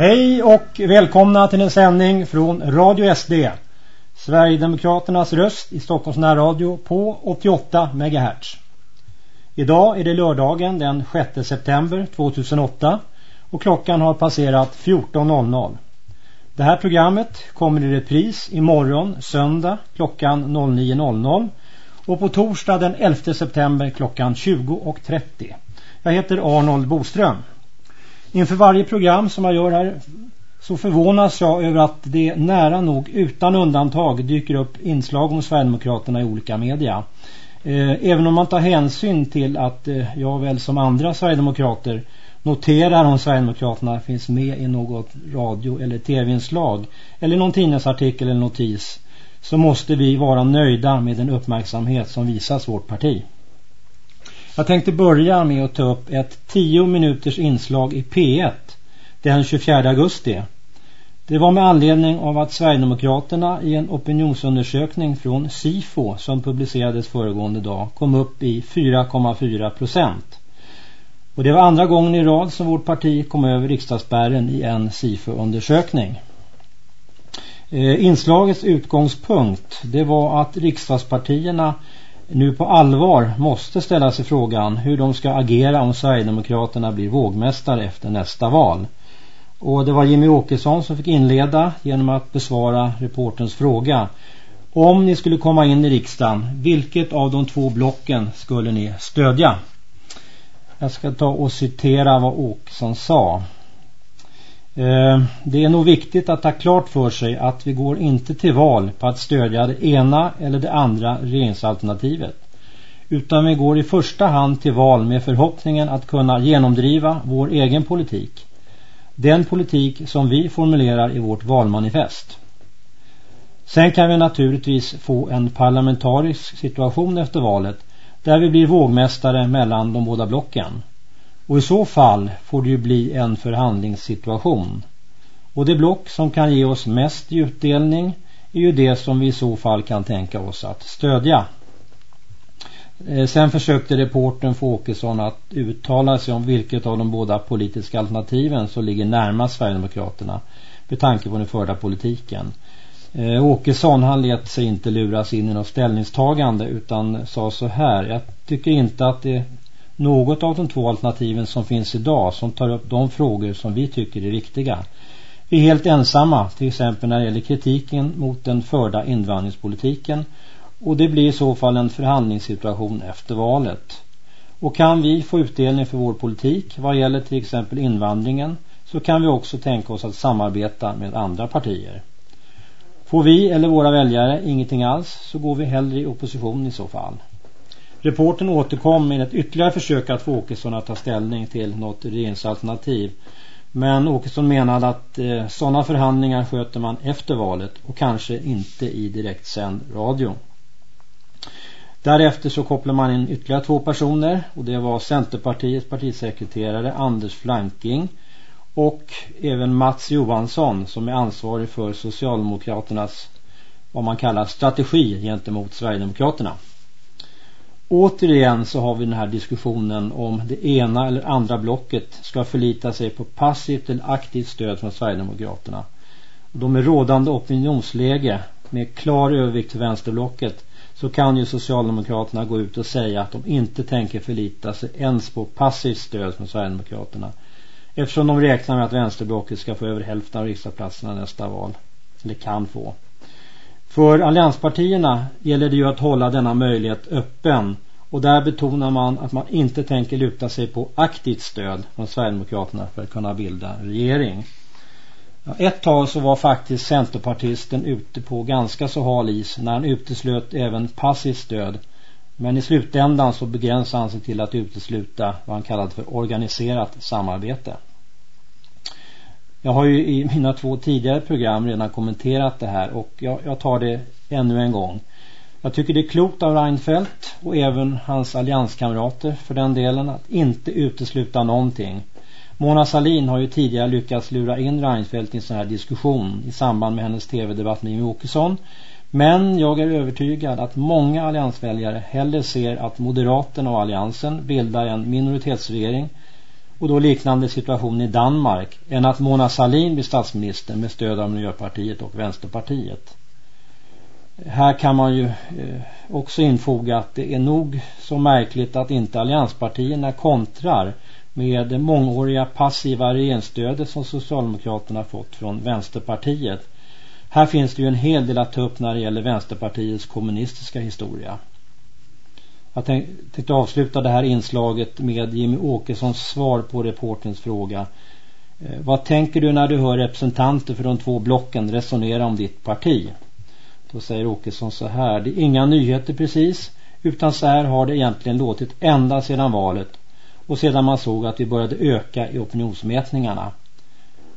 Hej och välkomna till en sändning från Radio SD. Sverigedemokraternas röst i Stockholms närradio på 88 MHz. Idag är det lördagen den 6 september 2008 och klockan har passerat 14.00. Det här programmet kommer i repris imorgon söndag klockan 09.00 och på torsdag den 11 september klockan 20.30. Jag heter Arnold Boström. Inför varje program som jag gör här så förvånas jag över att det nära nog utan undantag dyker upp inslag om Sverigedemokraterna i olika media. Eh, även om man tar hänsyn till att eh, jag väl som andra Sverigedemokrater noterar om Sverigedemokraterna finns med i något radio- eller tv-inslag eller någon tidningsartikel eller notis så måste vi vara nöjda med den uppmärksamhet som visas vårt parti. Jag tänkte börja med att ta upp ett 10 minuters inslag i P1 den 24 augusti. Det var med anledning av att Sverigedemokraterna i en opinionsundersökning från SIFO som publicerades föregående dag kom upp i 4,4 procent. Och det var andra gången i rad som vårt parti kom över riksdagsspärren i en SIFO-undersökning. Eh, inslagets utgångspunkt det var att riksdagspartierna nu på allvar måste ställa sig frågan hur de ska agera om Sverigedemokraterna blir vågmästare efter nästa val. Och det var Jimmy Åkesson som fick inleda genom att besvara reportens fråga. Om ni skulle komma in i riksdagen, vilket av de två blocken skulle ni stödja? Jag ska ta och citera vad Åkesson sa. Eh, det är nog viktigt att ha klart för sig att vi går inte till val på att stödja det ena eller det andra regeringsalternativet. Utan vi går i första hand till val med förhoppningen att kunna genomdriva vår egen politik. Den politik som vi formulerar i vårt valmanifest. Sen kan vi naturligtvis få en parlamentarisk situation efter valet där vi blir vågmästare mellan de båda blocken. Och i så fall får det ju bli en förhandlingssituation. Och det block som kan ge oss mest utdelning är ju det som vi i så fall kan tänka oss att stödja. Eh, sen försökte reporten få Åkesson att uttala sig om vilket av de båda politiska alternativen som ligger närmast Sverigedemokraterna med tanke på den förda politiken. Eh, Åkesson han let sig inte luras in i något ställningstagande utan sa så här. Jag tycker inte att det något av de två alternativen som finns idag som tar upp de frågor som vi tycker är viktiga. Vi är helt ensamma till exempel när det gäller kritiken mot den förda invandringspolitiken och det blir i så fall en förhandlingssituation efter valet. Och kan vi få utdelning för vår politik vad gäller till exempel invandringen så kan vi också tänka oss att samarbeta med andra partier. Får vi eller våra väljare ingenting alls så går vi hellre i opposition i så fall. Reporten återkom med ett ytterligare försök att få Åkesson att ta ställning till något regeringsalternativ. Men Åkesson menade att eh, sådana förhandlingar sköter man efter valet och kanske inte i direktsänd radio. Därefter så kopplar man in ytterligare två personer och det var Centerpartiets partisekreterare Anders Flanking och även Mats Johansson som är ansvarig för Socialdemokraternas vad man kallar strategi gentemot Sverigedemokraterna. Återigen så har vi den här diskussionen om det ena eller andra blocket ska förlita sig på passivt eller aktivt stöd från Sverigedemokraterna. De med rådande opinionsläge med klar övervikt till vänsterblocket så kan ju Socialdemokraterna gå ut och säga att de inte tänker förlita sig ens på passivt stöd från Sverigedemokraterna. Eftersom de räknar med att vänsterblocket ska få över hälften av riksdagsplatserna nästa val. Eller kan få. För allianspartierna gäller det ju att hålla denna möjlighet öppen och där betonar man att man inte tänker luta sig på aktivt stöd från Sverigedemokraterna för att kunna bilda regering. Ett tag så var faktiskt Centerpartisten ute på ganska så hal is när han uteslöt även passivt stöd. Men i slutändan så begränsade han sig till att utesluta vad han kallade för organiserat samarbete. Jag har ju i mina två tidigare program redan kommenterat det här och jag, jag tar det ännu en gång. Jag tycker det är klokt av Reinfeldt och även hans allianskamrater för den delen att inte utesluta någonting. Mona Salin har ju tidigare lyckats lura in Reinfeldt i en sån här diskussion i samband med hennes tv-debatt med Jimmy Åkesson. Men jag är övertygad att många alliansväljare hellre ser att Moderaterna och alliansen bildar en minoritetsregering och då liknande situation i Danmark än att Mona Salin blir statsminister med stöd av Miljöpartiet och Vänsterpartiet. Här kan man ju eh, också infoga att det är nog så märkligt att inte allianspartierna kontrar med det mångåriga passiva regeringsstödet som Socialdemokraterna fått från Vänsterpartiet. Här finns det ju en hel del att ta upp när det gäller Vänsterpartiets kommunistiska historia. Jag tänkte avsluta det här inslaget med Jimmy Åkessons svar på reportens fråga. Eh, vad tänker du när du hör representanter för de två blocken resonera om ditt parti? Då säger Åkesson så här. Det är inga nyheter precis. Utan så här har det egentligen låtit ända sedan valet. Och sedan man såg att vi började öka i opinionsmätningarna.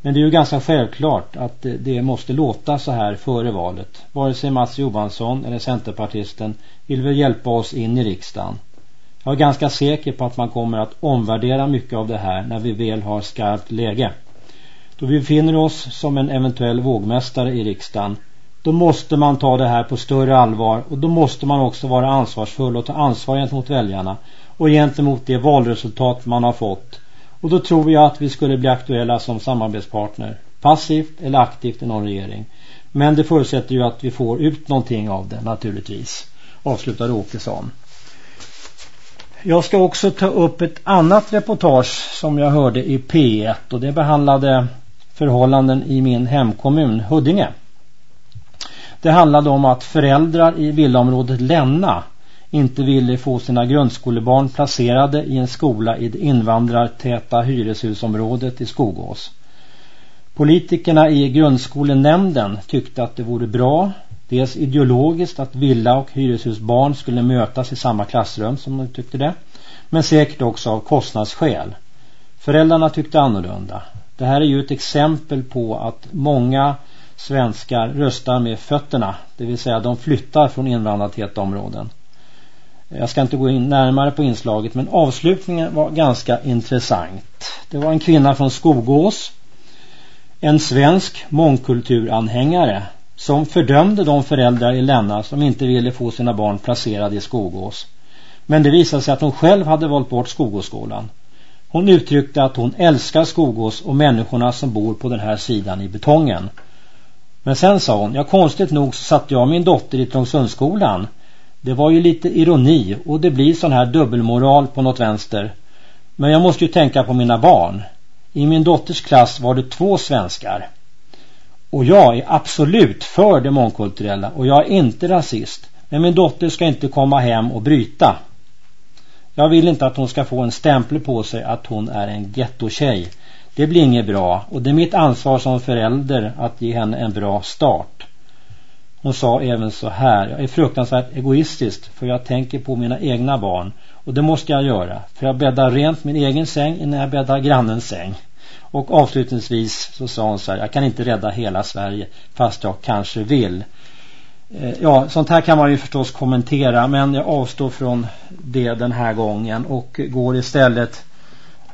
Men det är ju ganska självklart att det måste låta så här före valet. Vare sig Mats Johansson eller Centerpartisten vill väl hjälpa oss in i riksdagen. Jag är ganska säker på att man kommer att omvärdera mycket av det här när vi väl har skarpt läge. Då vi befinner oss som en eventuell vågmästare i riksdagen då måste man ta det här på större allvar och då måste man också vara ansvarsfull och ta ansvar gentemot väljarna och gentemot det valresultat man har fått. Och då tror jag att vi skulle bli aktuella som samarbetspartner, passivt eller aktivt i någon regering. Men det förutsätter ju att vi får ut någonting av det naturligtvis, avslutar Åkesson. Jag ska också ta upp ett annat reportage som jag hörde i P1 och det behandlade förhållanden i min hemkommun Huddinge. Det handlade om att föräldrar i villaområdet Länna inte ville få sina grundskolebarn placerade i en skola i det invandrartäta hyreshusområdet i Skogås. Politikerna i grundskolenämnden tyckte att det vore bra, dels ideologiskt att villa- och hyreshusbarn skulle mötas i samma klassrum som de tyckte det, men säkert också av kostnadsskäl. Föräldrarna tyckte annorlunda. Det här är ju ett exempel på att många svenskar röstar med fötterna, det vill säga de flyttar från invandrartäta områden. Jag ska inte gå in närmare på inslaget men avslutningen var ganska intressant. Det var en kvinna från Skogås, en svensk mångkulturanhängare som fördömde de föräldrar i Länna som inte ville få sina barn placerade i Skogås. Men det visade sig att hon själv hade valt bort Skogåsskolan. Hon uttryckte att hon älskar Skogås och människorna som bor på den här sidan i betongen. Men sen sa hon, ja konstigt nog så satte jag min dotter i Trångsundsskolan. Det var ju lite ironi och det blir sån här dubbelmoral på något vänster. Men jag måste ju tänka på mina barn. I min dotters klass var det två svenskar. Och jag är absolut för det mångkulturella och jag är inte rasist. Men min dotter ska inte komma hem och bryta. Jag vill inte att hon ska få en stämpel på sig att hon är en gettotjej. Det blir inget bra och det är mitt ansvar som förälder att ge henne en bra start. Hon sa även så här, jag är fruktansvärt egoistisk för jag tänker på mina egna barn och det måste jag göra för jag bäddar rent min egen säng innan jag bäddar grannens säng. Och avslutningsvis så sa hon så här, jag kan inte rädda hela Sverige fast jag kanske vill. Eh, ja, sånt här kan man ju förstås kommentera men jag avstår från det den här gången och går istället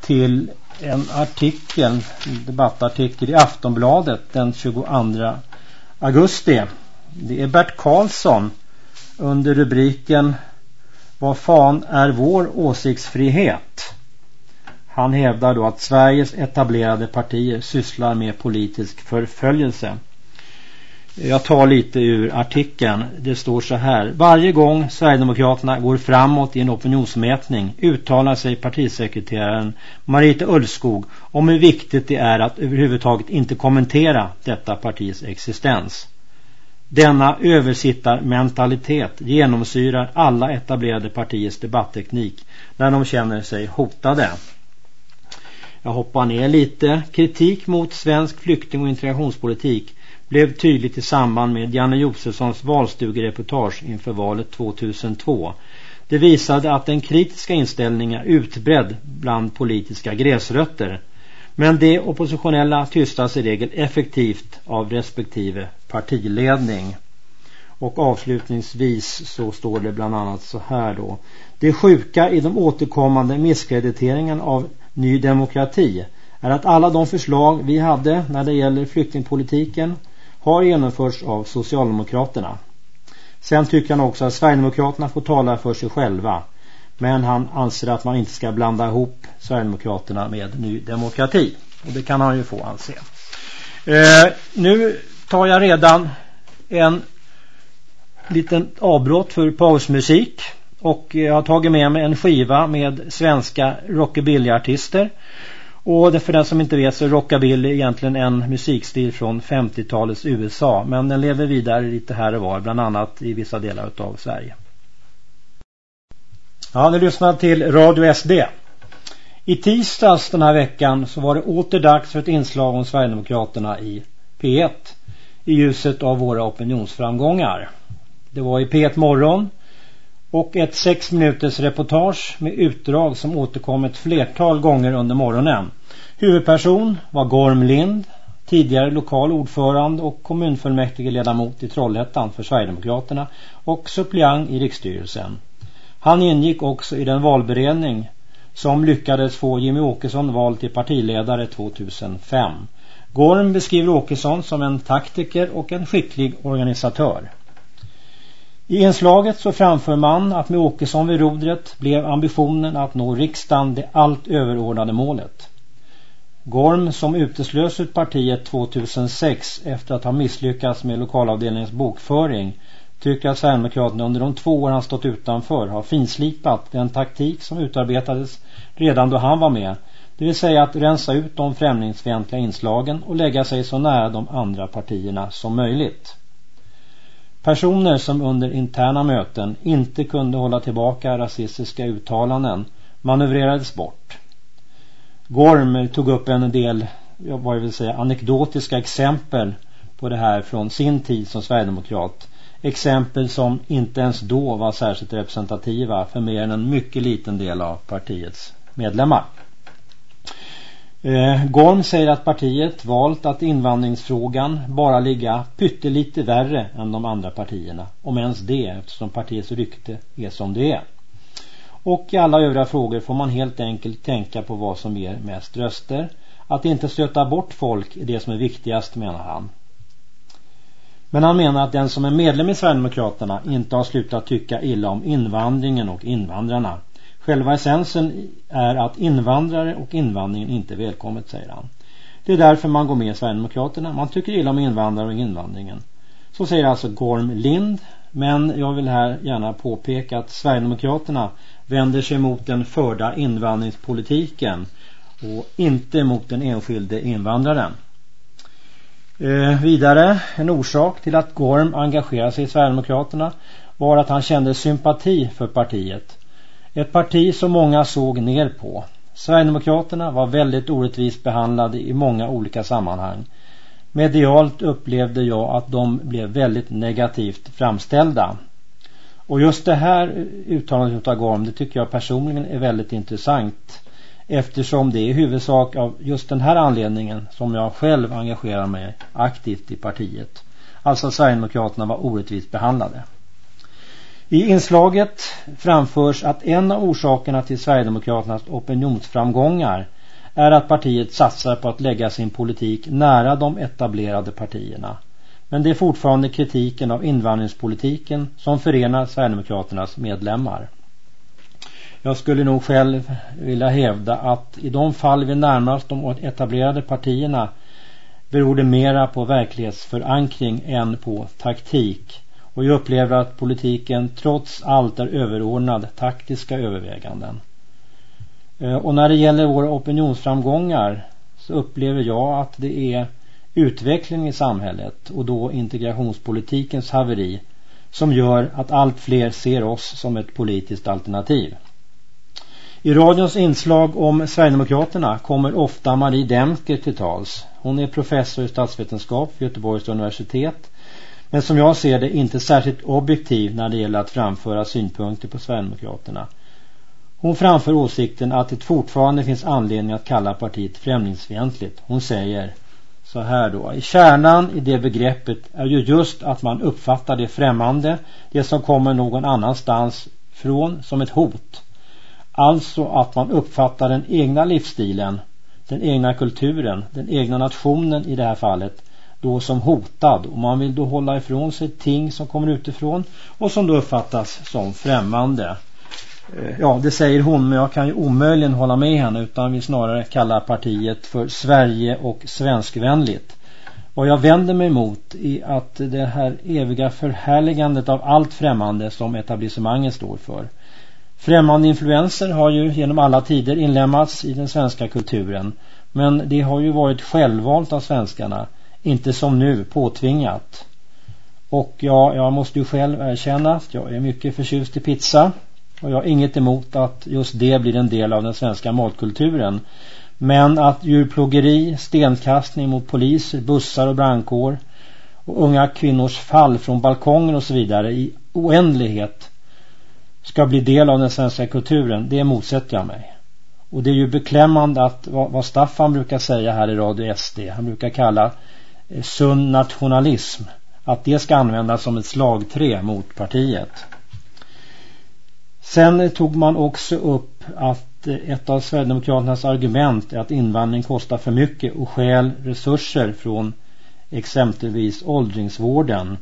till en artikel, en debattartikel i Aftonbladet den 22 augusti. Det är Bert Karlsson under rubriken Vad fan är vår åsiktsfrihet? Han hävdar då att Sveriges etablerade partier sysslar med politisk förföljelse. Jag tar lite ur artikeln. Det står så här. Varje gång Sverigedemokraterna går framåt i en opinionsmätning uttalar sig partisekreteraren Marita Ullskog om hur viktigt det är att överhuvudtaget inte kommentera detta partis existens. Denna översittarmentalitet genomsyrar alla etablerade partiers debattteknik när de känner sig hotade. Jag hoppar ner lite. Kritik mot svensk flykting- och integrationspolitik blev tydligt i samband med Janne Josefssons valstugereportage inför valet 2002. Det visade att den kritiska inställningen är utbredd bland politiska gräsrötter. Men det oppositionella tystas i regel effektivt av respektive partiledning. Och avslutningsvis så står det bland annat så här då. Det sjuka i de återkommande misskrediteringen av Ny Demokrati är att alla de förslag vi hade när det gäller flyktingpolitiken har genomförts av Socialdemokraterna. Sen tycker han också att Sverigedemokraterna får tala för sig själva. Men han anser att man inte ska blanda ihop Sverigedemokraterna med Ny Demokrati. Och det kan han ju få anse. Eh, nu tar jag redan en liten avbrott för pausmusik. Och jag har tagit med mig en skiva med svenska rockabillyartister. Och det för den som inte vet så är rockabilly egentligen en musikstil från 50-talets USA. Men den lever vidare lite här och var, bland annat i vissa delar av Sverige. Ja, ni lyssnar till Radio SD. I tisdags den här veckan så var det åter dags för ett inslag om Sverigedemokraterna i P1 i ljuset av våra opinionsframgångar. Det var i P1 morgon och ett sex minuters reportage med utdrag som återkom ett flertal gånger under morgonen. Huvudperson var Gorm Lind, tidigare lokal ordförande och kommunfullmäktige ledamot i Trollhättan för Sverigedemokraterna och suppleant i riksstyrelsen. Han ingick också i den valberedning som lyckades få Jimmy Åkesson vald till partiledare 2005. Gorm beskriver Åkesson som en taktiker och en skicklig organisatör. I inslaget så framför man att med Åkesson vid rodret blev ambitionen att nå riksdagen det allt överordnade målet. Gorm som uteslös ut partiet 2006 efter att ha misslyckats med lokalavdelningens bokföring tycker att Sverigedemokraterna under de två år han stått utanför har finslipat den taktik som utarbetades redan då han var med. Det vill säga att rensa ut de främlingsfientliga inslagen och lägga sig så nära de andra partierna som möjligt. Personer som under interna möten inte kunde hålla tillbaka rasistiska uttalanden manövrerades bort. Gorm tog upp en del, vad jag vill säga, anekdotiska exempel på det här från sin tid som Sverigedemokrat. Exempel som inte ens då var särskilt representativa för mer än en mycket liten del av partiets medlemmar. Eh, Gorm säger att partiet valt att invandringsfrågan bara ligga pyttelite värre än de andra partierna. Om ens det eftersom partiets rykte är som det är. Och i alla övriga frågor får man helt enkelt tänka på vad som ger mest röster. Att inte stöta bort folk är det som är viktigast menar han. Men han menar att den som är medlem i Sverigedemokraterna inte har slutat tycka illa om invandringen och invandrarna. Själva essensen är att invandrare och invandringen inte är välkommet, säger han. Det är därför man går med i Sverigedemokraterna. Man tycker illa om invandrare och invandringen. Så säger alltså Gorm Lind. Men jag vill här gärna påpeka att Sverigedemokraterna vänder sig mot den förda invandringspolitiken och inte mot den enskilde invandraren. Eh, vidare, en orsak till att Gorm engagerade sig i Sverigedemokraterna var att han kände sympati för partiet. Ett parti som många såg ner på. Sverigedemokraterna var väldigt orättvist behandlade i många olika sammanhang. Medialt upplevde jag att de blev väldigt negativt framställda. Och just det här uttalandet av Gorm, det tycker jag personligen är väldigt intressant. Eftersom det är i huvudsak av just den här anledningen som jag själv engagerar mig aktivt i partiet. Alltså Sverigedemokraterna var orättvist behandlade. I inslaget framförs att en av orsakerna till Sverigedemokraternas opinionsframgångar är att partiet satsar på att lägga sin politik nära de etablerade partierna. Men det är fortfarande kritiken av invandringspolitiken som förenar Sverigedemokraternas medlemmar. Jag skulle nog själv vilja hävda att i de fall vi närmast de etablerade partierna beror det mera på verklighetsförankring än på taktik. Och jag upplever att politiken trots allt är överordnad taktiska överväganden. Eh, och när det gäller våra opinionsframgångar så upplever jag att det är utveckling i samhället och då integrationspolitikens haveri som gör att allt fler ser oss som ett politiskt alternativ. I radions inslag om Sverigedemokraterna kommer ofta Marie Demker till tals. Hon är professor i statsvetenskap vid Göteborgs universitet men som jag ser det inte särskilt objektiv när det gäller att framföra synpunkter på Sverigedemokraterna. Hon framför åsikten att det fortfarande finns anledning att kalla partiet främlingsfientligt. Hon säger så här då. I kärnan i det begreppet är ju just att man uppfattar det främmande, det som kommer någon annanstans från som ett hot. Alltså att man uppfattar den egna livsstilen, den egna kulturen, den egna nationen i det här fallet då som hotad och man vill då hålla ifrån sig ting som kommer utifrån och som då uppfattas som främmande. Eh, ja, det säger hon men jag kan ju omöjligen hålla med henne utan vill snarare kalla partiet för Sverige och svenskvänligt. Vad jag vänder mig emot är att det här eviga förhärligandet av allt främmande som etablissemanget står för. Främmande influenser har ju genom alla tider inlämnats i den svenska kulturen. Men det har ju varit självvalt av svenskarna, inte som nu påtvingat. Och ja, jag måste ju själv erkänna att jag är mycket förtjust i pizza. Och jag har inget emot att just det blir en del av den svenska matkulturen. Men att djurplågeri, stenkastning mot poliser, bussar och brandkår och unga kvinnors fall från balkonger och så vidare i oändlighet ska bli del av den svenska kulturen, det motsätter jag mig. Och det är ju beklämmande att vad, vad Staffan brukar säga här i Radio SD, han brukar kalla eh, sund nationalism, att det ska användas som ett slagträ mot partiet. Sen eh, tog man också upp att eh, ett av Sverigedemokraternas argument är att invandring kostar för mycket och skäl resurser från exempelvis åldringsvården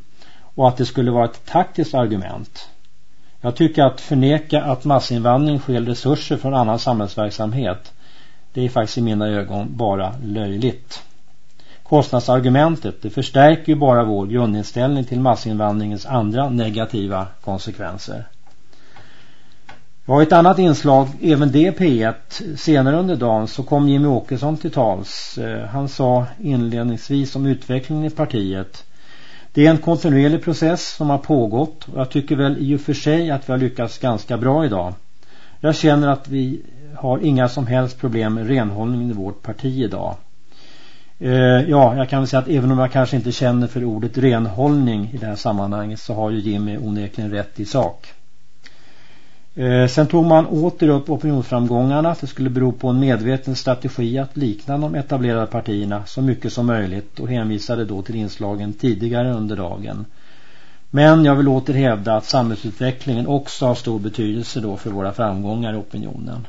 och att det skulle vara ett taktiskt argument. Jag tycker att förneka att massinvandring sker resurser från annan samhällsverksamhet det är faktiskt i mina ögon bara löjligt. Kostnadsargumentet det förstärker ju bara vår grundinställning till massinvandringens andra negativa konsekvenser. Ja, ett annat inslag, även det P1, senare under dagen så kom Jimmy Åkesson till tals. Eh, han sa inledningsvis om utvecklingen i partiet det är en kontinuerlig process som har pågått och jag tycker väl i och för sig att vi har lyckats ganska bra idag. Jag känner att vi har inga som helst problem med renhållningen i vårt parti idag. Eh, ja, jag kan väl säga att även om jag kanske inte känner för ordet renhållning i det här sammanhanget så har ju Jimmy onekligen rätt i sak. Eh, sen tog man åter upp opinionsframgångarna att det skulle bero på en medveten strategi att likna de etablerade partierna så mycket som möjligt och hänvisade då till inslagen tidigare under dagen. Men jag vill åter hävda att samhällsutvecklingen också har stor betydelse då för våra framgångar i opinionen.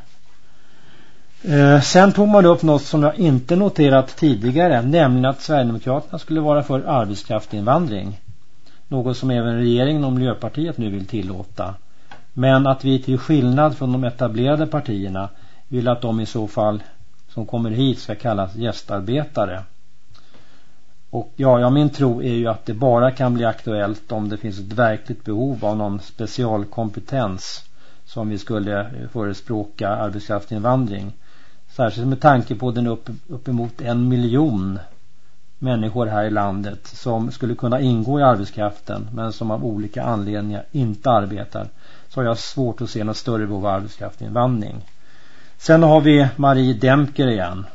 Eh, sen tog man upp något som jag inte noterat tidigare, nämligen att Sverigedemokraterna skulle vara för arbetskraftinvandring. Något som även regeringen och Miljöpartiet nu vill tillåta. Men att vi till skillnad från de etablerade partierna vill att de i så fall som kommer hit ska kallas gästarbetare. Och ja, ja, min tro är ju att det bara kan bli aktuellt om det finns ett verkligt behov av någon specialkompetens som vi skulle förespråka arbetskraftsinvandring. Särskilt med tanke på den upp, uppemot en miljon människor här i landet som skulle kunna ingå i arbetskraften men som av olika anledningar inte arbetar så har jag svårt att se något större behov av arbetskraftsinvandring. Sen har vi Marie Demker igen.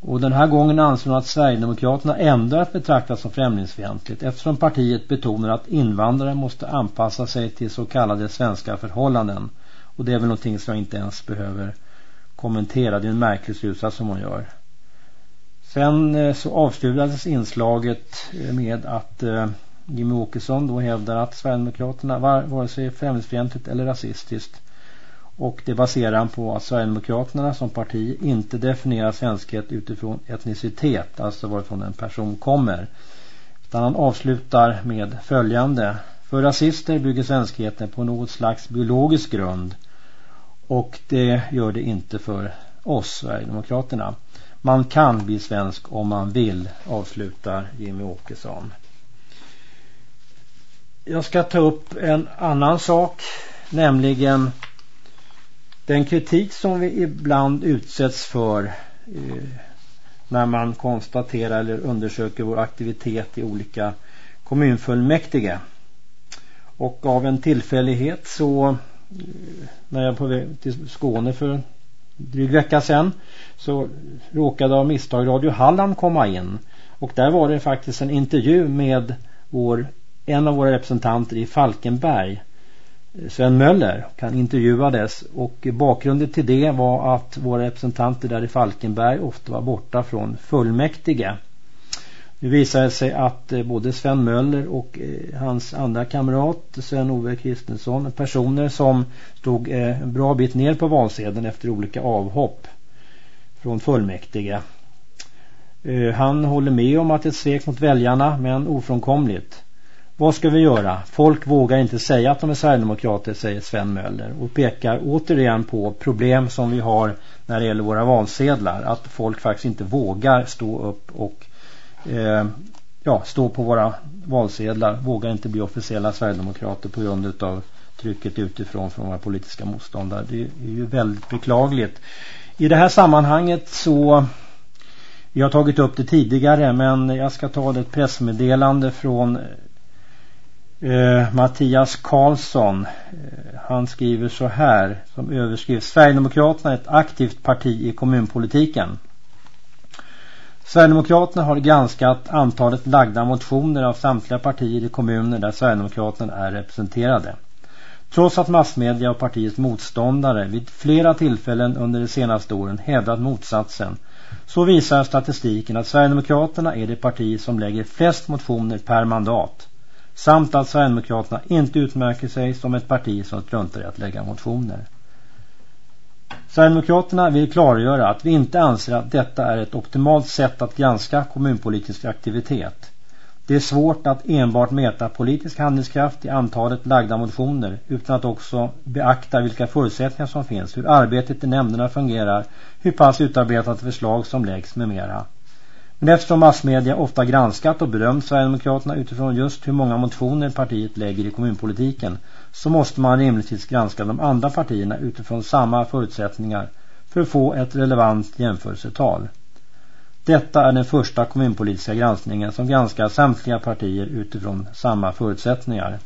Och den här gången anser hon att Sverigedemokraterna ändå är att betrakta som främlingsfientligt eftersom partiet betonar att invandrare måste anpassa sig till så kallade svenska förhållanden. Och det är väl någonting som jag inte ens behöver kommentera. Det är en märklig slutsats som hon gör. Sen eh, så avslutades inslaget eh, med att eh, Jimmy Åkesson då hävdar att Sverigedemokraterna var vare sig främlingsfientligt eller rasistiskt. Och det baserar han på att Sverigedemokraterna som parti inte definierar svenskhet utifrån etnicitet, alltså varifrån en person kommer. Utan han avslutar med följande. För rasister bygger svenskheten på något slags biologisk grund. Och det gör det inte för oss, Sverigedemokraterna. Man kan bli svensk om man vill, avslutar Jimmy Åkesson. Jag ska ta upp en annan sak, nämligen den kritik som vi ibland utsätts för eh, när man konstaterar eller undersöker vår aktivitet i olika kommunfullmäktige. Och av en tillfällighet så eh, när jag på väg till Skåne för en dryg vecka sedan så råkade av misstag Radio Halland komma in. Och där var det faktiskt en intervju med vår en av våra representanter i Falkenberg Sven Möller han intervjuades och bakgrunden till det var att våra representanter där i Falkenberg ofta var borta från fullmäktige. Nu visade det sig att eh, både Sven Möller och eh, hans andra kamrat Sven-Ove Kristensson personer som stod eh, en bra bit ner på valsedeln efter olika avhopp från fullmäktige. Han håller med om att det är ett svek mot väljarna men ofrånkomligt. Vad ska vi göra? Folk vågar inte säga att de är Sverigedemokrater, säger Sven Möller. Och pekar återigen på problem som vi har när det gäller våra valsedlar. Att folk faktiskt inte vågar stå upp och eh, ja, stå på våra valsedlar. Vågar inte bli officiella Sverigedemokrater på grund av trycket utifrån från våra politiska motståndare. Det är ju väldigt beklagligt. I det här sammanhanget så vi har tagit upp det tidigare men jag ska ta det ett pressmeddelande från eh, Mattias Karlsson. Eh, han skriver så här som överskrift Sverigedemokraterna är ett aktivt parti i kommunpolitiken. Sverigedemokraterna har granskat antalet lagda motioner av samtliga partier i kommuner där Sverigedemokraterna är representerade. Trots att massmedia och partiets motståndare vid flera tillfällen under de senaste åren hävdat motsatsen så visar statistiken att Sverigedemokraterna är det parti som lägger flest motioner per mandat samt att Sverigedemokraterna inte utmärker sig som ett parti som struntar i att lägga motioner. Sverigedemokraterna vill klargöra att vi inte anser att detta är ett optimalt sätt att granska kommunpolitisk aktivitet. Det är svårt att enbart mäta politisk handlingskraft i antalet lagda motioner utan att också beakta vilka förutsättningar som finns, hur arbetet i nämnderna fungerar, hur pass utarbetat förslag som läggs med mera. Men eftersom massmedia ofta granskat och berömt Sverigedemokraterna utifrån just hur många motioner partiet lägger i kommunpolitiken så måste man rimligtvis granska de andra partierna utifrån samma förutsättningar för att få ett relevant jämförelsetal. Detta är den första kommunpolitiska granskningen som granskar samtliga partier utifrån samma förutsättningar.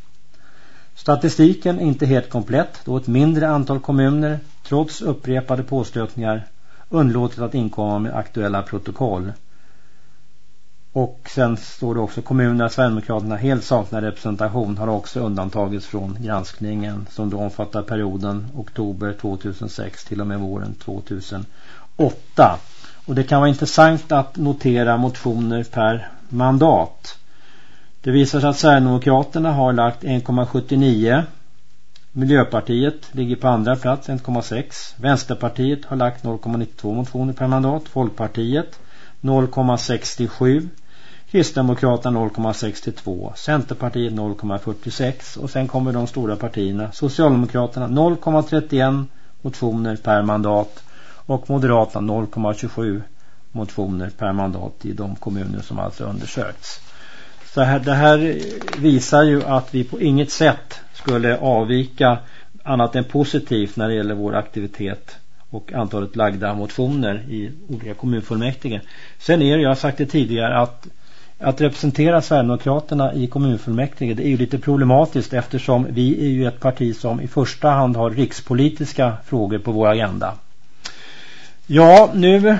Statistiken är inte helt komplett då ett mindre antal kommuner, trots upprepade påstötningar, undlåtit att inkomma med aktuella protokoll. Och sen står det också kommuner Sverigedemokraterna helt saknar representation har också undantagits från granskningen som då omfattar perioden oktober 2006 till och med våren 2008. Och det kan vara intressant att notera motioner per mandat. Det visar sig att Sverigedemokraterna har lagt 1,79. Miljöpartiet ligger på andra plats 1,6. Vänsterpartiet har lagt 0,92 motioner per mandat. Folkpartiet 0,67. Kristdemokraterna 0,62. Centerpartiet 0,46. Och sen kommer de stora partierna. Socialdemokraterna 0,31 motioner per mandat och Moderaterna 0,27 motioner per mandat i de kommuner som alltså undersökts. Så här, det här visar ju att vi på inget sätt skulle avvika annat än positivt när det gäller vår aktivitet och antalet lagda motioner i olika kommunfullmäktige. Sen är det, jag har sagt det tidigare, att, att representera Sverigedemokraterna i kommunfullmäktige det är ju lite problematiskt eftersom vi är ju ett parti som i första hand har rikspolitiska frågor på vår agenda. Ja, nu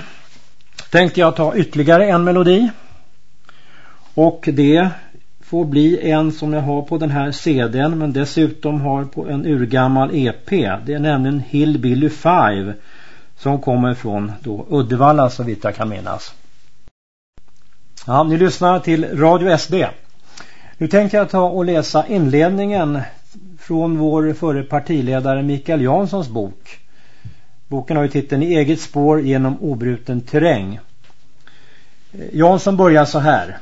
tänkte jag ta ytterligare en melodi. Och det får bli en som jag har på den här CDn men dessutom har på en urgammal EP. Det är nämligen Hillbilly 5 som kommer från då Uddevalla så vitt jag kan minnas. Ja, ni lyssnar till Radio SD. Nu tänkte jag ta och läsa inledningen från vår förre partiledare Mikael Janssons bok Boken har ju titeln I eget spår genom obruten terräng. Eh, Jansson börjar så här.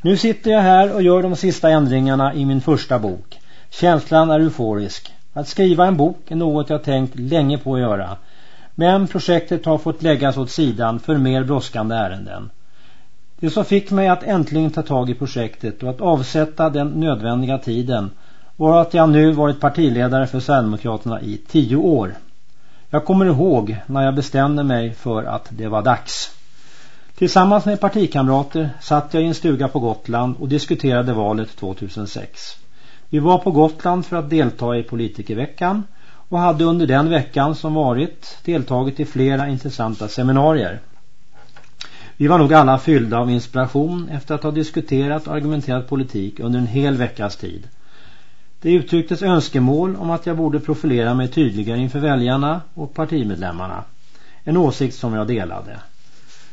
Nu sitter jag här och gör de sista ändringarna i min första bok. Känslan är euforisk. Att skriva en bok är något jag tänkt länge på att göra. Men projektet har fått läggas åt sidan för mer brådskande ärenden. Det som fick mig att äntligen ta tag i projektet och att avsätta den nödvändiga tiden var att jag nu varit partiledare för Sverigedemokraterna i tio år. Jag kommer ihåg när jag bestämde mig för att det var dags. Tillsammans med partikamrater satt jag i en stuga på Gotland och diskuterade valet 2006. Vi var på Gotland för att delta i politikerveckan och hade under den veckan som varit deltagit i flera intressanta seminarier. Vi var nog alla fyllda av inspiration efter att ha diskuterat och argumenterat politik under en hel veckas tid. Det uttrycktes önskemål om att jag borde profilera mig tydligare inför väljarna och partimedlemmarna. En åsikt som jag delade.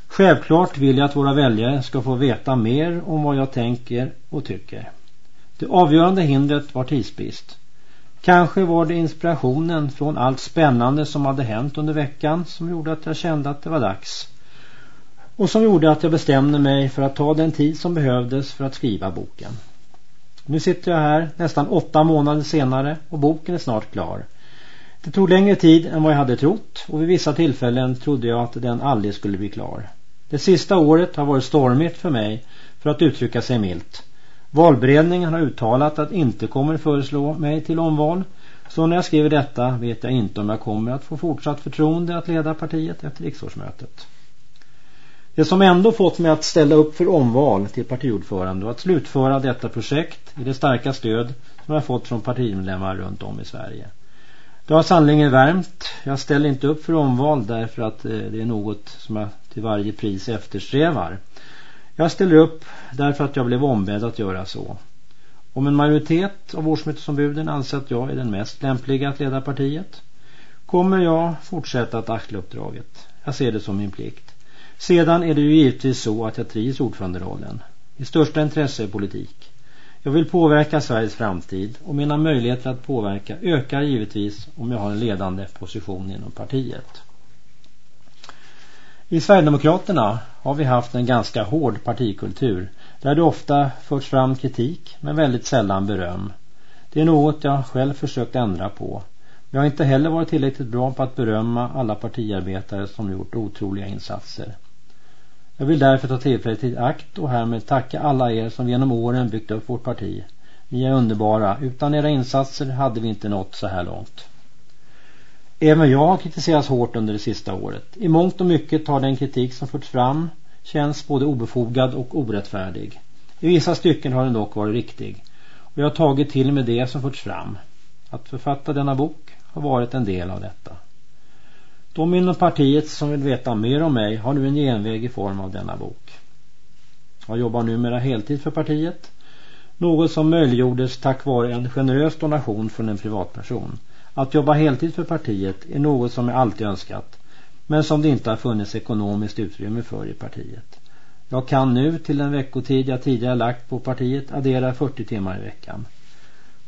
Självklart vill jag att våra väljare ska få veta mer om vad jag tänker och tycker. Det avgörande hindret var tidsbrist. Kanske var det inspirationen från allt spännande som hade hänt under veckan som gjorde att jag kände att det var dags. Och som gjorde att jag bestämde mig för att ta den tid som behövdes för att skriva boken. Nu sitter jag här nästan åtta månader senare och boken är snart klar. Det tog längre tid än vad jag hade trott och vid vissa tillfällen trodde jag att den aldrig skulle bli klar. Det sista året har varit stormigt för mig för att uttrycka sig milt. Valberedningen har uttalat att inte kommer föreslå mig till omval så när jag skriver detta vet jag inte om jag kommer att få fortsatt förtroende att leda partiet efter riksårsmötet. Det som ändå fått mig att ställa upp för omval till partiordförande och att slutföra detta projekt är det starka stöd som jag fått från partimedlemmar runt om i Sverige. Det har sannligen värmt. Jag ställer inte upp för omval därför att eh, det är något som jag till varje pris eftersträvar. Jag ställer upp därför att jag blev ombedd att göra så. Om en majoritet av årsmötesombuden anser att jag är den mest lämpliga att leda partiet kommer jag fortsätta att axla uppdraget. Jag ser det som min plikt. Sedan är det ju givetvis så att jag trivs ordföranderollen. I största intresse är politik. Jag vill påverka Sveriges framtid och mina möjligheter att påverka ökar givetvis om jag har en ledande position inom partiet. I Sverigedemokraterna har vi haft en ganska hård partikultur där det ofta förts fram kritik men väldigt sällan beröm. Det är något jag själv försökt ändra på. Men jag har inte heller varit tillräckligt bra på att berömma alla partiarbetare som gjort otroliga insatser. Jag vill därför ta tillfället i akt och härmed tacka alla er som genom åren byggt upp vårt parti. Ni är underbara. Utan era insatser hade vi inte nått så här långt. Även jag har kritiserats hårt under det sista året. I mångt och mycket har den kritik som förts fram känns både obefogad och orättfärdig. I vissa stycken har den dock varit riktig. Och jag har tagit till med det som förts fram. Att författa denna bok har varit en del av detta. De inom partiet som vill veta mer om mig har nu en genväg i form av denna bok. Jag jobbar numera heltid för partiet. Något som möjliggjordes tack vare en generös donation från en privatperson. Att jobba heltid för partiet är något som jag alltid önskat. Men som det inte har funnits ekonomiskt utrymme för i partiet. Jag kan nu till den veckotid jag tidigare lagt på partiet addera 40 timmar i veckan.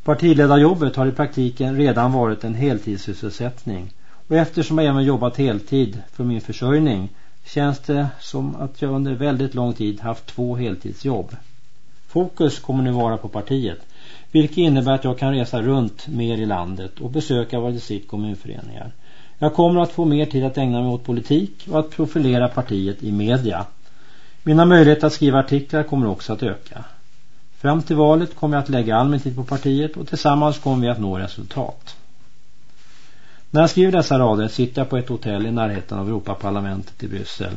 Partiledarjobbet har i praktiken redan varit en heltidssysselsättning och eftersom jag även jobbat heltid för min försörjning känns det som att jag under väldigt lång tid haft två heltidsjobb. Fokus kommer nu vara på partiet, vilket innebär att jag kan resa runt mer i landet och besöka våra distrikt kommunföreningar. Jag kommer att få mer tid att ägna mig åt politik och att profilera partiet i media. Mina möjligheter att skriva artiklar kommer också att öka. Fram till valet kommer jag att lägga all min tid på partiet och tillsammans kommer vi att nå resultat. När jag skriver dessa rader sitter jag på ett hotell i närheten av Europaparlamentet i Bryssel.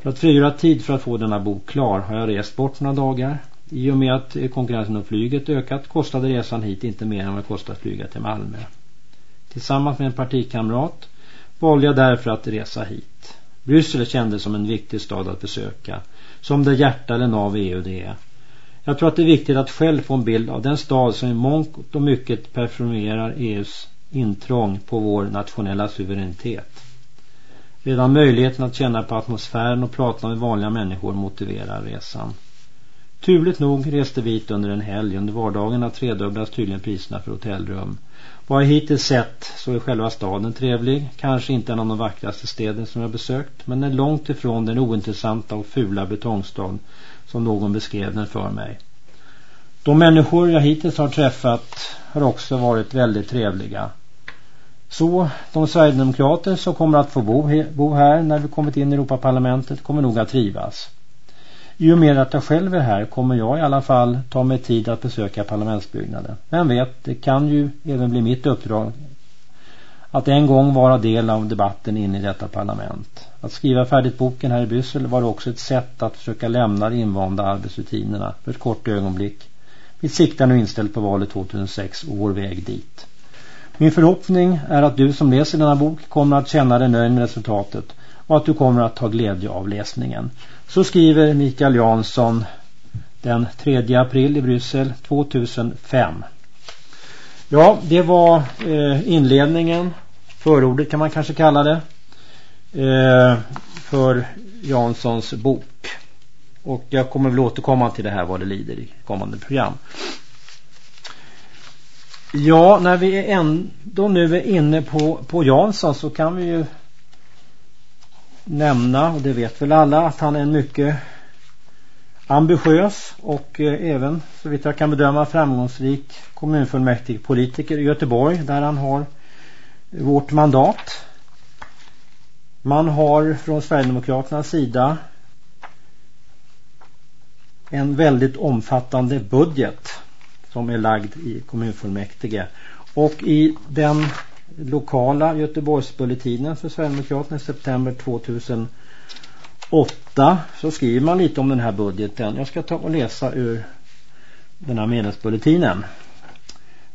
För att frigöra tid för att få denna bok klar har jag rest bort några dagar. I och med att konkurrensen om flyget ökat kostade resan hit inte mer än vad det kostar att flyga till Malmö. Tillsammans med en partikamrat valde jag därför att resa hit. Bryssel kändes som en viktig stad att besöka. Som det hjärta eller nav i EU det är. Jag tror att det är viktigt att själv få en bild av den stad som i mångt och mycket performerar EUs intrång på vår nationella suveränitet. Redan möjligheten att känna på atmosfären och prata med vanliga människor motiverar resan. Turligt nog reste vi hit under en helg. Under vardagarna tredubblas tydligen priserna för hotellrum. Vad jag hittills sett så är själva staden trevlig. Kanske inte en av de vackraste städer som jag besökt. Men är långt ifrån den ointressanta och fula betongstad som någon beskrev den för mig. De människor jag hittills har träffat har också varit väldigt trevliga. Så de Sverigedemokrater som kommer att få bo, bo här när vi kommit in i Europaparlamentet kommer nog att trivas. I och med att jag själv är här kommer jag i alla fall ta mig tid att besöka parlamentsbyggnaden. Vem vet, det kan ju även bli mitt uppdrag att en gång vara del av debatten inne i detta parlament. Att skriva färdigt boken här i Bryssel var också ett sätt att försöka lämna de invanda arbetsrutinerna för ett kort ögonblick. Mitt siktar nu inställt på valet 2006 och vår väg dit. Min förhoppning är att du som läser denna bok kommer att känna dig nöjd med resultatet och att du kommer att ha glädje av läsningen. Så skriver Mikael Jansson den 3 april i Bryssel 2005. Ja, det var eh, inledningen, förordet kan man kanske kalla det, eh, för Janssons bok. Och jag kommer väl återkomma till det här vad det lider i kommande program. Ja, när vi är ändå nu är inne på, på Jansson så kan vi ju nämna, och det vet väl alla, att han är en mycket ambitiös och eh, även så vitt jag kan bedöma framgångsrik kommunfullmäktigepolitiker i Göteborg där han har vårt mandat. Man har från Sverigedemokraternas sida en väldigt omfattande budget som är lagd i kommunfullmäktige. Och i den lokala Göteborgsbulletinen för Sverigedemokraterna i september 2008 så skriver man lite om den här budgeten. Jag ska ta och läsa ur den här medlemsbulletinen.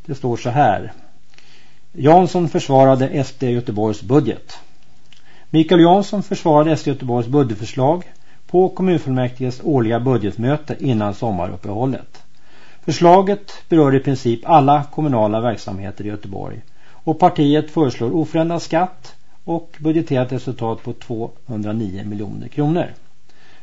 Det står så här. Jansson försvarade SD Göteborgs budget. Mikael Jansson försvarade SD Göteborgs budgetförslag på kommunfullmäktiges årliga budgetmöte innan sommaruppehållet. Förslaget berör i princip alla kommunala verksamheter i Göteborg och partiet föreslår oförändrad skatt och budgeterat resultat på 209 miljoner kronor.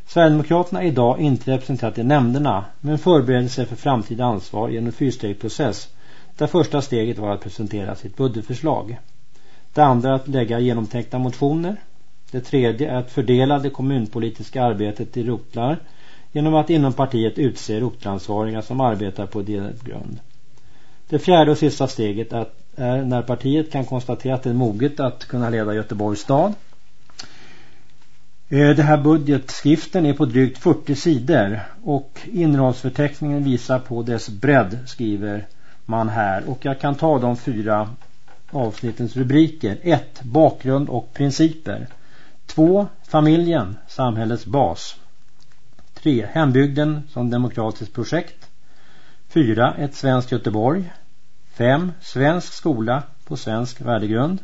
Sverigedemokraterna är idag inte representerat i nämnderna men förbereder sig för framtida ansvar genom en fyrstegprocess där första steget var att presentera sitt budgetförslag. Det andra är att lägga genomtänkta motioner. Det tredje är att fördela det kommunpolitiska arbetet i rotlar genom att inom partiet utse rotlansvariga som arbetar på delad grund. Det fjärde och sista steget är när partiet kan konstatera att det är moget att kunna leda Göteborgs stad. Eh, den det här budgetskriften är på drygt 40 sidor och innehållsförteckningen visar på dess bredd skriver man här. Och jag kan ta de fyra avsnittens rubriker. 1. Bakgrund och principer. 2. Familjen, samhällets bas. 3. Hembygden som demokratiskt projekt. 4. Ett svenskt Göteborg. 5. Svensk skola på svensk värdegrund.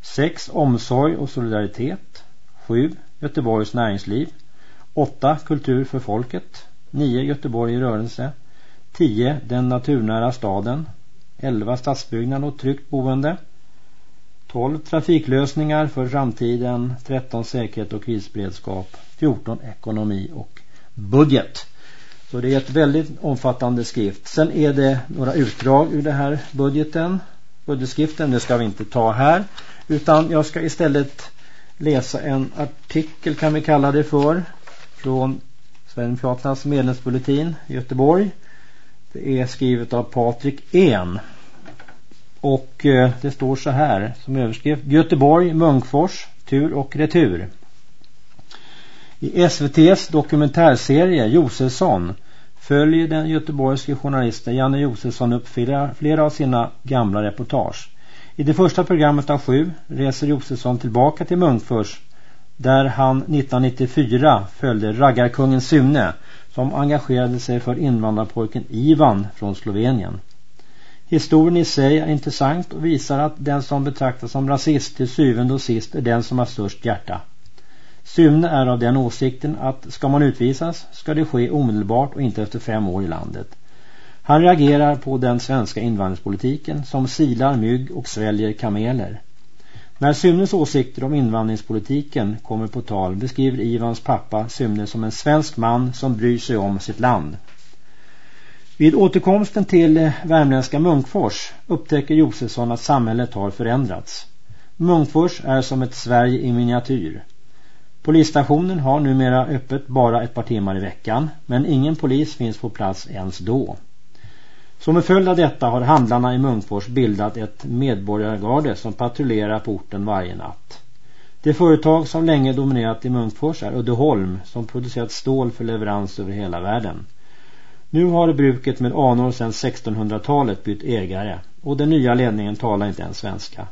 6. Omsorg och solidaritet. 7. Göteborgs näringsliv. 8. Kultur för folket. 9. Göteborg i rörelse. 10. Den naturnära staden. 11. Stadsbyggnad och tryggt boende. 12. Trafiklösningar för framtiden. 13. Säkerhet och krisberedskap. 14. Ekonomi och budget. Så det är ett väldigt omfattande skrift. Sen är det några utdrag ur den här budgeten. Budgetskriften, det ska vi inte ta här. Utan jag ska istället läsa en artikel kan vi kalla det för. Från Sverigedemokraternas medlemsbulletin i Göteborg. Det är skrivet av Patrik En. Och eh, det står så här som överskrift. Göteborg, Munkfors, tur och retur. I SVTs dokumentärserie Josefsson följer den göteborgske journalisten Janne Josefsson upp flera, flera av sina gamla reportage. I det första programmet av sju reser Josefsson tillbaka till Munkfors där han 1994 följde raggarkungen Sune som engagerade sig för invandrarpojken Ivan från Slovenien. Historien i sig är intressant och visar att den som betraktas som rasist till syvende och sist är den som har störst hjärta. Sune är av den åsikten att ska man utvisas ska det ske omedelbart och inte efter fem år i landet. Han reagerar på den svenska invandringspolitiken som silar mygg och sväljer kameler. När Symnes åsikter om invandringspolitiken kommer på tal beskriver Ivans pappa Symne som en svensk man som bryr sig om sitt land. Vid återkomsten till värmländska Munkfors upptäcker Josefsson att samhället har förändrats. Munkfors är som ett Sverige i miniatyr. Polisstationen har numera öppet bara ett par timmar i veckan men ingen polis finns på plats ens då. Som en följd av detta har handlarna i Munkfors bildat ett medborgargarde som patrullerar på orten varje natt. Det företag som länge dominerat i Munkfors är Uddeholm som producerat stål för leverans över hela världen. Nu har bruket med anor sedan 1600-talet bytt ägare och den nya ledningen talar inte ens svenska.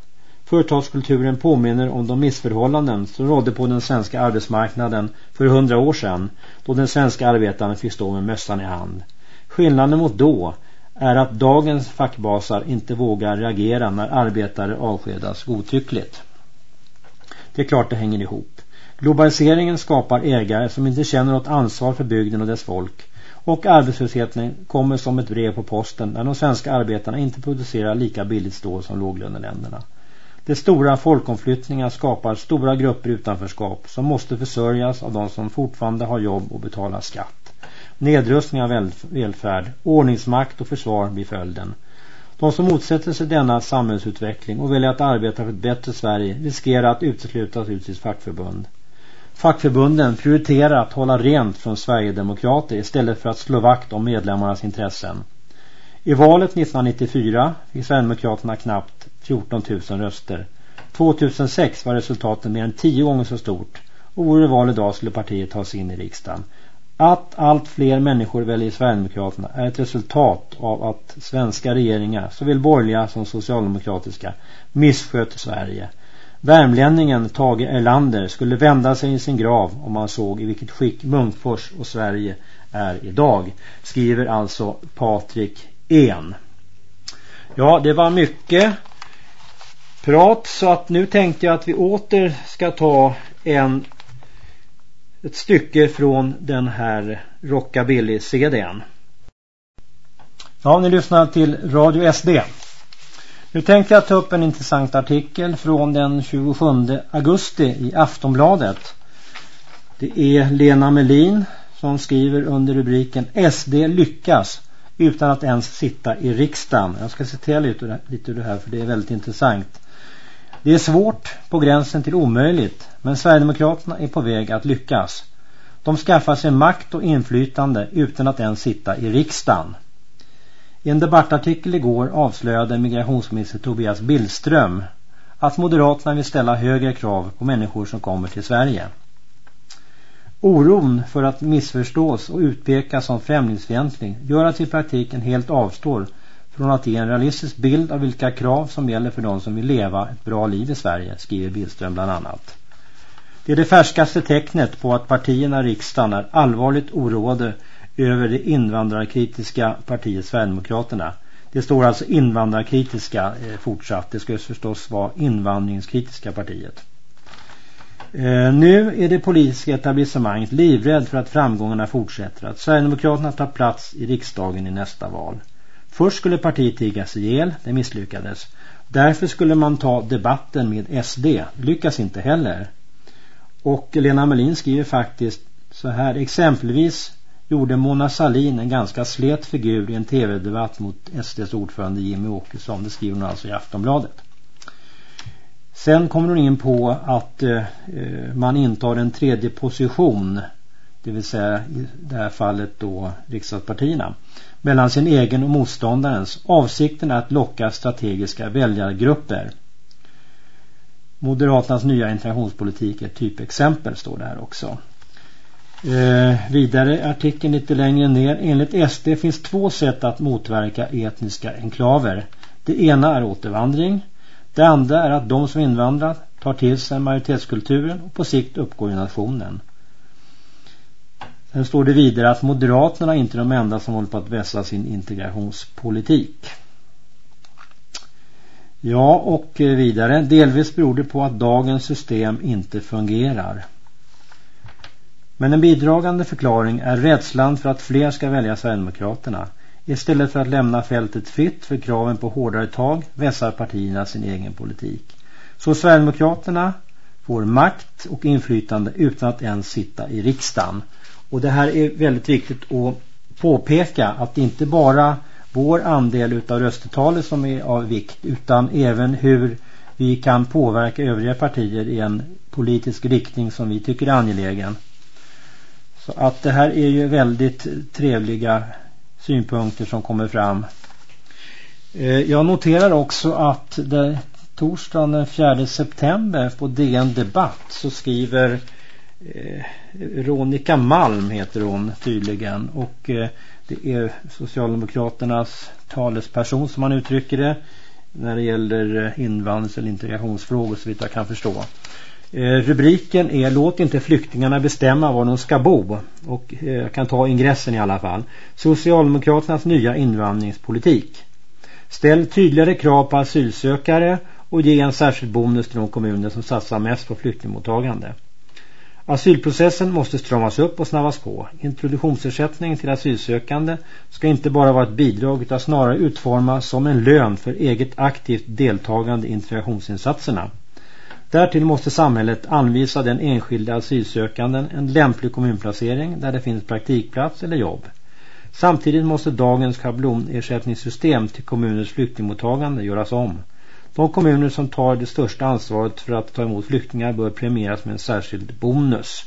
Företagskulturen påminner om de missförhållanden som rådde på den svenska arbetsmarknaden för hundra år sedan då den svenska arbetaren fick stå med mössan i hand. Skillnaden mot då är att dagens fackbasar inte vågar reagera när arbetare avskedas godtyckligt. Det är klart det hänger ihop. Globaliseringen skapar ägare som inte känner något ansvar för bygden och dess folk. Och arbetslösheten kommer som ett brev på posten när de svenska arbetarna inte producerar lika billigt stål som låglöneländerna. De stora folkomflyttningar skapar stora grupper utanförskap som måste försörjas av de som fortfarande har jobb och betalar skatt. Nedrustning av välfärd, ordningsmakt och försvar blir följden. De som motsätter sig denna samhällsutveckling och väljer att arbeta för ett bättre Sverige riskerar att uteslutas ut sitt fackförbund. fackförbunden prioriterar att hålla rent från Sverigedemokrater istället för att slå vakt om medlemmarnas intressen. I valet 1994 fick Sverigedemokraterna knappt 14 000 röster. 2006 var resultatet mer än tio gånger så stort och vore det val idag skulle partiet ta sig in i riksdagen. Att allt fler människor väljer Sverigedemokraterna är ett resultat av att svenska regeringar, såväl borgerliga som socialdemokratiska, missköt Sverige. Värmlänningen Tage Erlander skulle vända sig i sin grav om man såg i vilket skick Munkfors och Sverige är idag, skriver alltså Patrik En. Ja, det var mycket prat så att nu tänkte jag att vi åter ska ta en ett stycke från den här Rockabilly-CDn. Ja, ni lyssnar till Radio SD. Nu tänkte jag ta upp en intressant artikel från den 27 augusti i Aftonbladet. Det är Lena Melin som skriver under rubriken SD lyckas utan att ens sitta i riksdagen. Jag ska citera lite, lite ur det här för det är väldigt intressant. Det är svårt, på gränsen till omöjligt, men Sverigedemokraterna är på väg att lyckas. De skaffar sig makt och inflytande utan att ens sitta i riksdagen. I en debattartikel igår avslöjade migrationsminister Tobias Billström att Moderaterna vill ställa högre krav på människor som kommer till Sverige. Oron för att missförstås och utpekas som främlingsfientlig gör att i praktiken helt avstår från att ge en realistisk bild av vilka krav som gäller för de som vill leva ett bra liv i Sverige, skriver Billström bland annat. Det är det färskaste tecknet på att partierna i riksdagen är allvarligt oroade över det invandrarkritiska partiet Sverigedemokraterna. Det står alltså invandrarkritiska eh, fortsatt. Det skulle förstås vara invandringskritiska partiet. Eh, nu är det politiska etablissemanget livrädd för att framgångarna fortsätter. Att Sverigedemokraterna tar plats i riksdagen i nästa val. Först skulle partiet tigas ihjäl, det misslyckades. Därför skulle man ta debatten med SD, lyckas inte heller. Och Lena Melin skriver faktiskt så här, exempelvis gjorde Mona Salin en ganska slet figur i en tv-debatt mot SDs ordförande Jimmy Åkesson, det skriver hon alltså i Aftonbladet. Sen kommer hon in på att eh, eh man intar en tredje position, det vill säga i det här fallet då riksdagspartierna mellan sin egen och motståndarens. Avsikten är att locka strategiska väljargrupper. Moderaternas nya integrationspolitik är ett typexempel står det här också. Eh, vidare artikeln lite längre ner. Enligt SD finns två sätt att motverka etniska enklaver. Det ena är återvandring. Det andra är att de som invandrat tar till sig majoritetskulturen och på sikt uppgår i nationen. Sen står det vidare att Moderaterna inte är de enda som håller på att vässa sin integrationspolitik. Ja, och vidare. Delvis beror det på att dagens system inte fungerar. Men en bidragande förklaring är rädslan för att fler ska välja Sverigedemokraterna. Istället för att lämna fältet fritt för kraven på hårdare tag vässar partierna sin egen politik. Så Sverigedemokraterna får makt och inflytande utan att ens sitta i riksdagen. Och det här är väldigt viktigt att påpeka att det inte bara vår andel utav röstetalet som är av vikt utan även hur vi kan påverka övriga partier i en politisk riktning som vi tycker är angelägen. Så att det här är ju väldigt trevliga synpunkter som kommer fram. Eh, jag noterar också att det, torsdagen den 4 september på DN Debatt så skriver eh, Ronika Malm heter hon tydligen och eh, det är Socialdemokraternas talesperson som man uttrycker det när det gäller eh, invandrings- eller integrationsfrågor så vitt jag kan förstå. Eh, rubriken är Låt inte flyktingarna bestämma var de ska bo och eh, jag kan ta ingressen i alla fall. Socialdemokraternas nya invandringspolitik. Ställ tydligare krav på asylsökare och ge en särskild bonus till de kommuner som satsar mest på flyktingmottagande. Asylprocessen måste stramas upp och snabbas på. Introduktionsersättningen till asylsökande ska inte bara vara ett bidrag utan snarare utformas som en lön för eget aktivt deltagande i integrationsinsatserna. Därtill måste samhället anvisa den enskilda asylsökanden en lämplig kommunplacering där det finns praktikplats eller jobb. Samtidigt måste dagens schablonersättningssystem till kommunens flyktingmottagande göras om. De kommuner som tar det största ansvaret för att ta emot flyktingar bör premieras med en särskild bonus.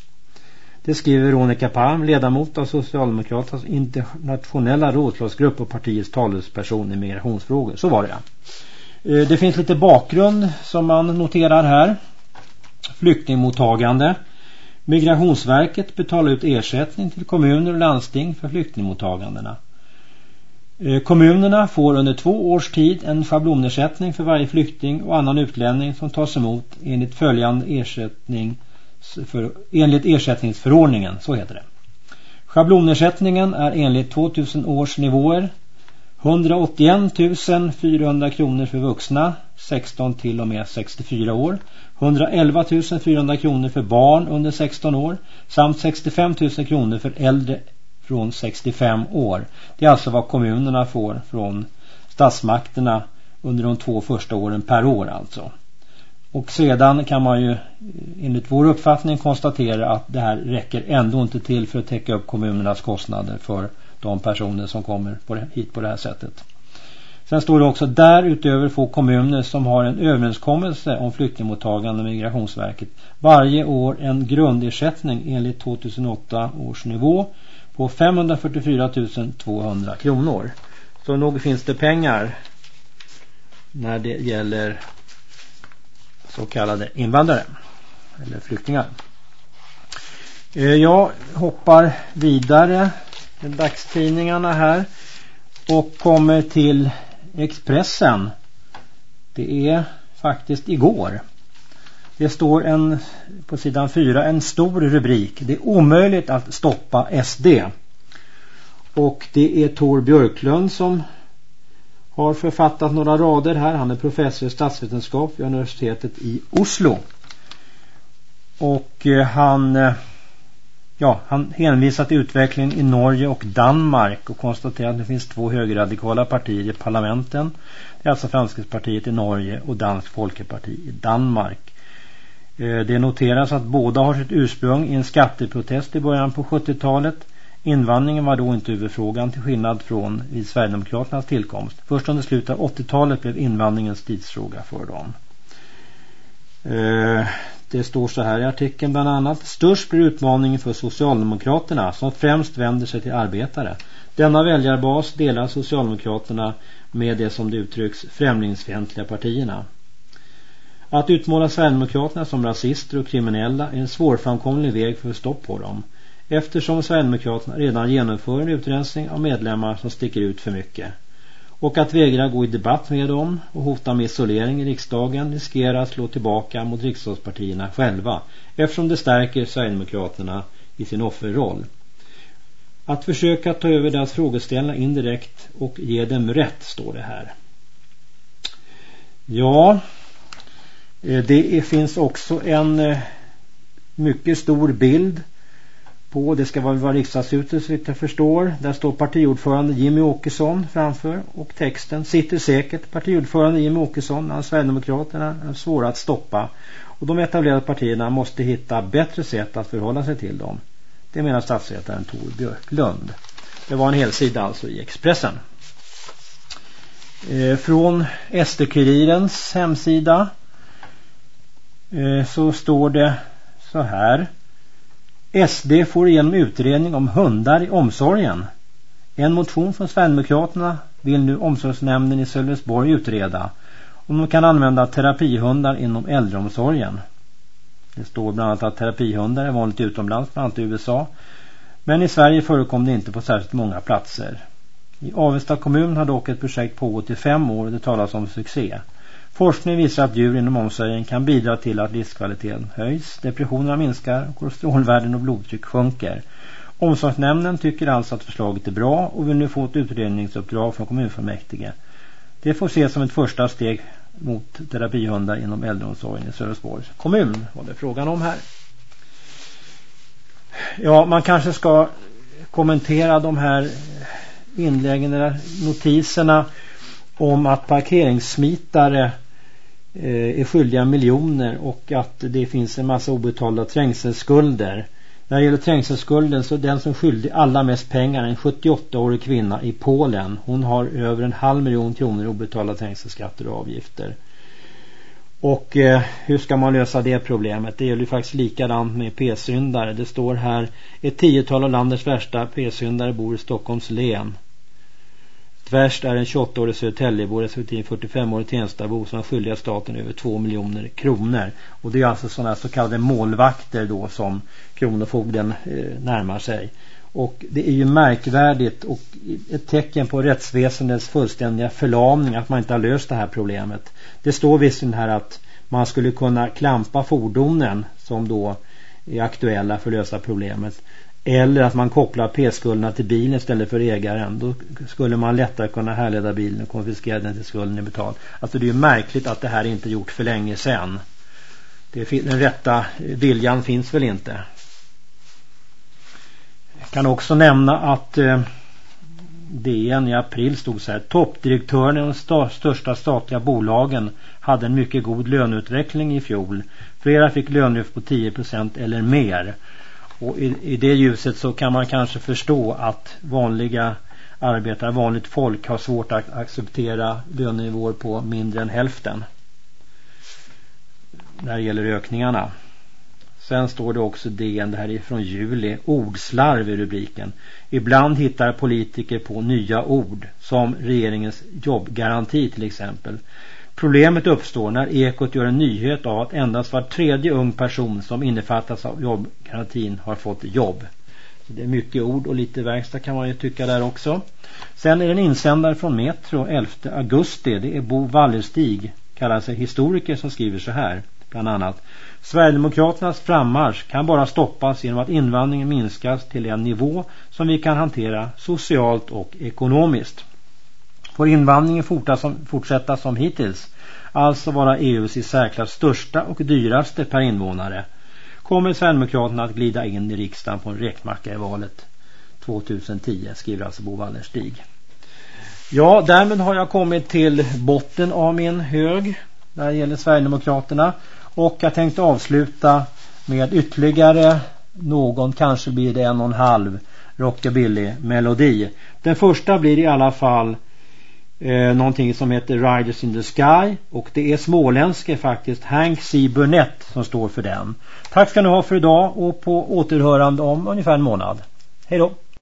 Det skriver Veronica Palm, ledamot av Socialdemokraternas internationella rådslagsgrupp och partiets talesperson i migrationsfrågor. Så var det ja. Eh, det finns lite bakgrund som man noterar här. Flyktingmottagande. Migrationsverket betalar ut ersättning till kommuner och landsting för flyktingmottagandena. Eh, kommunerna får under två års tid en schablonersättning för varje flykting och annan utlänning som tas emot enligt följande ersättning för, enligt ersättningsförordningen, så heter det. Schablonersättningen är enligt 2000 års nivåer 181 400 kronor för vuxna 16 till och med 64 år 111 400 kronor för barn under 16 år samt 65 000 kronor för äldre från 65 år. Det är alltså vad kommunerna får från statsmakterna under de två första åren per år alltså. Och sedan kan man ju enligt vår uppfattning konstatera att det här räcker ändå inte till för att täcka upp kommunernas kostnader för de personer som kommer hit på det här sättet. Sen står det också därutöver får kommuner som har en överenskommelse om flyktingmottagande med Migrationsverket varje år en grundersättning enligt 2008 års nivå på 544 200 kronor. Så nog finns det pengar när det gäller så kallade invandrare eller flyktingar. Eh, jag hoppar vidare med dagstidningarna här och kommer till Expressen. Det är faktiskt igår. Det står en, på sidan 4 en stor rubrik. Det är omöjligt att stoppa SD. Och det är Tor Björklund som har författat några rader här. Han är professor i statsvetenskap vid universitetet i Oslo. Och eh, han, eh, ja, han hänvisar till utvecklingen i Norge och Danmark och konstaterar att det finns två högerradikala partier i parlamenten. Det är alltså Franskpartiet i Norge och Dansk Folkeparti i Danmark. Eh, det noteras att båda har sitt ursprung i en skatteprotest i början på 70-talet. Invandringen var då inte huvudfrågan till skillnad från vid Sverigedemokraternas tillkomst. Först under slutet av 80-talet blev invandringens tidsfråga för dem. Eh, det står så här i artikeln bland annat. Störst blir utmaningen för Socialdemokraterna som främst vänder sig till arbetare. Denna väljarbas delar Socialdemokraterna med det som det uttrycks främlingsfientliga partierna. Att utmåla Sverigedemokraterna som rasister och kriminella är en svårframkomlig väg för att få stopp på dem. Eftersom Sverigedemokraterna redan genomför en utrensning av medlemmar som sticker ut för mycket. Och att vägra gå i debatt med dem och hota med isolering i riksdagen riskerar att slå tillbaka mot riksdagspartierna själva eftersom det stärker Sverigedemokraterna i sin offerroll. Att försöka ta över deras frågeställningar indirekt och ge dem rätt står det här. Ja, Eh, det finns också en eh, mycket stor bild på, det ska väl vara riksdagshuset så jag förstår. Där står partiordförande Jimmy Åkesson framför och texten sitter säkert partiordförande Jimmy Åkesson, han Sverigedemokraterna är svåra att stoppa och de etablerade partierna måste hitta bättre sätt att förhålla sig till dem. Det menar statsvetaren Tor Björklund. Det var en hel sida alltså i Expressen. Eh, från SD-kurirens hemsida Eh, så står det så här. SD får igenom utredning om hundar i omsorgen. En motion från Sverigedemokraterna vill nu omsorgsnämnden i Sölvesborg utreda om de kan använda terapihundar inom äldreomsorgen. Det står bland annat att terapihundar är vanligt utomlands, bland annat i USA. Men i Sverige förekom det inte på särskilt många platser. I Avesta kommun har dock ett projekt pågått i fem år och det talas om succé. Forskning visar att djur inom omsorgen kan bidra till att livskvaliteten höjs, depressionerna minskar och kolesterolvärden och blodtryck sjunker. Omsorgsnämnden tycker alltså att förslaget är bra och vill nu få ett utredningsuppdrag från kommunfullmäktige. Det får ses som ett första steg mot terapihundar inom äldreomsorgen i Sölvesborgs kommun. Vad det är frågan om här. Ja, man kanske ska kommentera de här inläggen eller notiserna om att parkeringssmitare eh, är skyldiga miljoner och att det finns en massa obetalda trängselskulder. När det gäller trängselskulden så är den som skyldig allra mest pengar en 78-årig kvinna i Polen. Hon har över en halv miljon kronor obetalda trängselskatter och avgifter. Och eh, hur ska man lösa det problemet? Det gäller ju faktiskt likadant med p-syndare. Det står här ett tiotal av landets värsta p-syndare bor i Stockholms län. Värst är en 28-årig Södertäljebo respektive 45-årig Tenstabo som har skyldiga staten över 2 miljoner kronor. Och det är alltså sådana så kallade målvakter då som Kronofogden eh, närmar sig. Och det är ju märkvärdigt och ett tecken på rättsväsendets fullständiga förlamning att man inte har löst det här problemet. Det står visserligen här att man skulle kunna klampa fordonen som då är aktuella för att lösa problemet. Eller att man kopplar p-skulderna till bilen istället för ägaren. Då skulle man lättare kunna härleda bilen och konfiskera den till skulden är betald. Alltså det är ju märkligt att det här inte gjort för länge sedan. Det, den rätta viljan finns väl inte. Jag kan också nämna att eh, DN i april stod så här. Toppdirektören i de sta största statliga bolagen hade en mycket god löneutveckling i fjol. Flera fick lönelyft på 10% eller mer. Och i, i det ljuset så kan man kanske förstå att vanliga arbetare, vanligt folk har svårt att acceptera lönenivåer på mindre än hälften när det gäller ökningarna. Sen står det också DN, det här är från juli, ordslarv i rubriken. Ibland hittar politiker på nya ord, som regeringens jobbgaranti till exempel. Problemet uppstår när Ekot gör en nyhet av att endast var tredje ung person som innefattas av jobbgarantin har fått jobb. Så det är mycket ord och lite verkstad kan man ju tycka där också. Sen är det en insändare från Metro 11 augusti. Det är Bo Wallerstig, kallar sig historiker, som skriver så här bland annat. Sverigedemokraternas frammarsch kan bara stoppas genom att invandringen minskas till en nivå som vi kan hantera socialt och ekonomiskt. Får invandringen fortsätta som hittills, alltså vara EUs i särklass största och dyraste per invånare, kommer Sverigedemokraterna att glida in i riksdagen på en räkmacka i valet 2010, skriver alltså Bo Wallerstig. Ja, därmed har jag kommit till botten av min hög när det gäller Sverigedemokraterna. Och jag tänkte avsluta med ytterligare någon, kanske blir det en och en halv rockabilly-melodi. Den första blir i alla fall eh, någonting som heter Riders in the Sky och det är småländske faktiskt Hank C. Burnett som står för den. Tack ska ni ha för idag och på återhörande om ungefär en månad. Hej då!